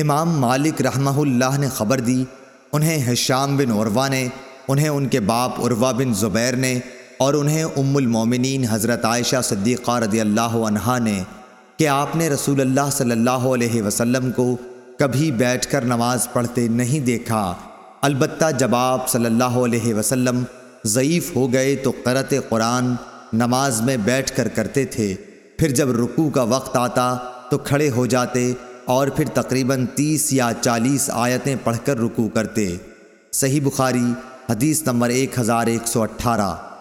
امام مالک رحمہ اللہ نے خبر دی، انہیں حشام بن عروا نے، انہیں ان کے باپ عروا بن زبیر نے، اور انہیں ام المومنین حضرت عائشہ صدیقہ رضی اللہ عنہا نے کہ آپ نے رسول اللہ صلی اللہ علیہ وسلم کو کبھی بیٹھ کر نماز پڑھتے نہیں دیکھا۔ البتہ جب آپ صلی اللہ علیہ وسلم ضعیف ہو گئے تو قرت قرآن نماز میں بیٹھ کر کرتے تھے۔ پھر جب رکوع کا وقت آتا تو کھڑے ہو جاتے اور پھر تقریباً تیس یا چالیس آیتیں پڑھ کر رکوع کرتے۔ صحیح بخاری، حدیث نمبر ایک ہزار ایک سو اٹھارہ۔